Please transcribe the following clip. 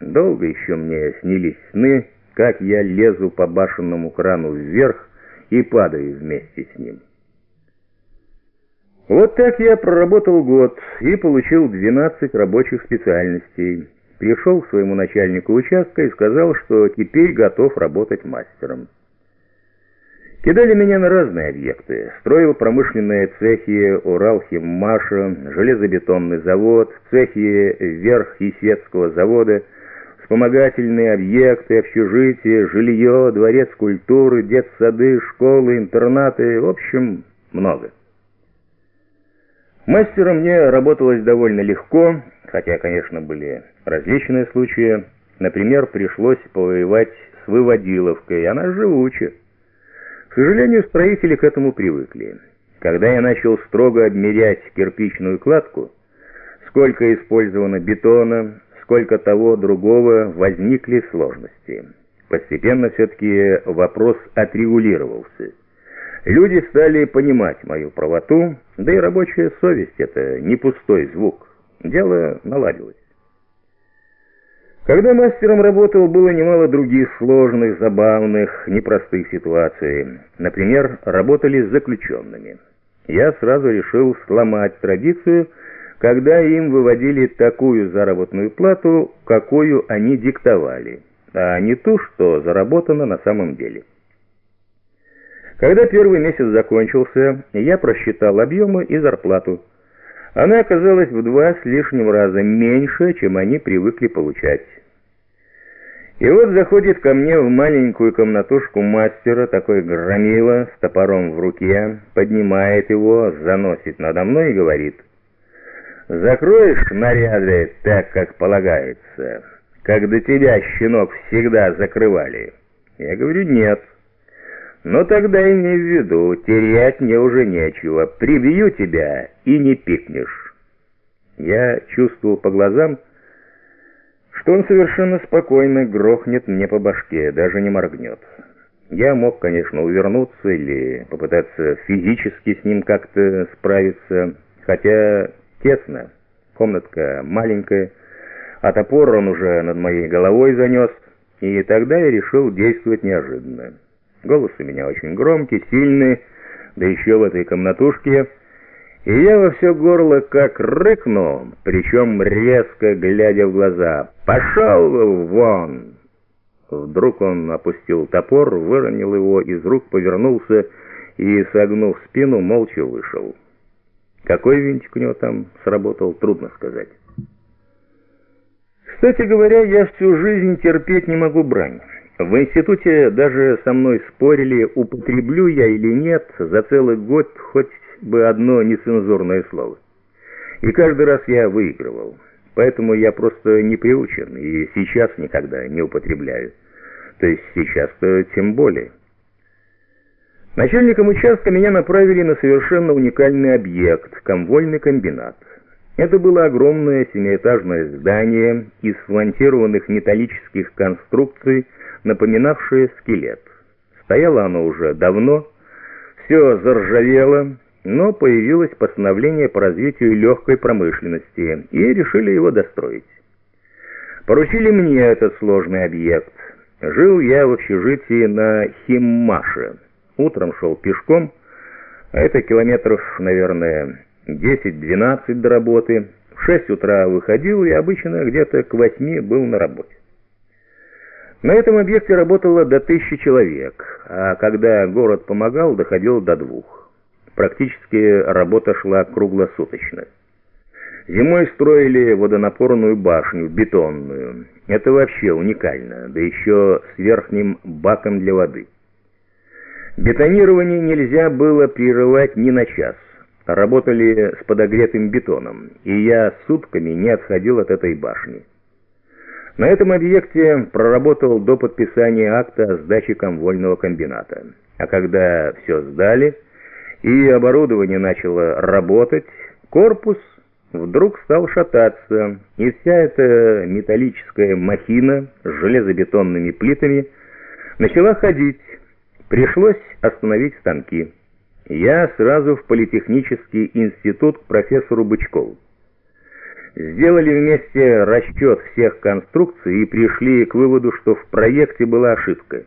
Долго еще мне снились сны, как я лезу по башенному крану вверх и падаю вместе с ним. Вот так я проработал год и получил 12 рабочих специальностей. Пришел к своему начальнику участка и сказал, что теперь готов работать мастером. Кидали меня на разные объекты. Строил промышленные цехи Уралхиммаша, железобетонный завод, цехи Верхесецкого завода, вспомогательные объекты, общежития, жилье, дворец культуры, детсады, школы, интернаты, в общем, много. Мастером мне работалось довольно легко, хотя, конечно, были различные случаи. Например, пришлось повоевать с выводиловкой, она живуча. К сожалению, строители к этому привыкли. Когда я начал строго обмерять кирпичную кладку, сколько использовано бетона, сколько того другого, возникли сложности. Постепенно все-таки вопрос отрегулировался. Люди стали понимать мою правоту, да и рабочая совесть — это не пустой звук. Дело наладилось. Когда мастером работал, было немало других сложных, забавных, непростых ситуаций. Например, работали с заключенными. Я сразу решил сломать традицию, когда им выводили такую заработную плату, какую они диктовали, а не ту, что заработано на самом деле. Когда первый месяц закончился, я просчитал объемы и зарплату. Она оказалась в два с лишним раза меньше, чем они привыкли получать. И вот заходит ко мне в маленькую комнатушку мастера, такой громила, с топором в руке, поднимает его, заносит надо мной и говорит, «Закроешь наряды так, как полагается, как до тебя, щенок, всегда закрывали?» Я говорю, «Нет». Но тогда имей в виду, терять мне уже нечего. Прибью тебя и не пикнешь. Я чувствовал по глазам, что он совершенно спокойно грохнет мне по башке, даже не моргнет. Я мог, конечно, увернуться или попытаться физически с ним как-то справиться, хотя тесно, комнатка маленькая, а топор он уже над моей головой занес, и тогда я решил действовать неожиданно. Голос у меня очень громкий, сильный, да еще в этой комнатушке. И я во все горло как рыкну, причем резко глядя в глаза. «Пошел вон!» Вдруг он опустил топор, выронил его из рук, повернулся и, согнув спину, молча вышел. Какой винтик у него там сработал, трудно сказать. Кстати говоря, я всю жизнь терпеть не могу брань. В институте даже со мной спорили, употреблю я или нет за целый год хоть бы одно нецензурное слово. И каждый раз я выигрывал. Поэтому я просто не приучен и сейчас никогда не употребляю. То есть сейчас-то тем более. Начальником участка меня направили на совершенно уникальный объект – комвольный комбинат. Это было огромное семиэтажное здание из смонтированных металлических конструкций, напоминавшее скелет. Стояло оно уже давно, все заржавело, но появилось постановление по развитию легкой промышленности, и решили его достроить. Поручили мне этот сложный объект. Жил я в общежитии на Химмаше. Утром шел пешком, а это километров, наверное, 10-12 до работы. В 6 утра выходил и обычно где-то к 8 был на работе. На этом объекте работало до тысячи человек, а когда город помогал, доходило до двух. Практически работа шла круглосуточно. Зимой строили водонапорную башню, бетонную. Это вообще уникально, да еще с верхним баком для воды. Бетонирование нельзя было прерывать ни на час. Работали с подогретым бетоном, и я сутками не отходил от этой башни. На этом объекте проработал до подписания акта о сдаче комвольного комбината. А когда все сдали и оборудование начало работать, корпус вдруг стал шататься, и вся эта металлическая махина с железобетонными плитами начала ходить. Пришлось остановить станки. Я сразу в политехнический институт к профессору Бычкову. Сделали вместе расчет всех конструкций и пришли к выводу, что в проекте была ошибка.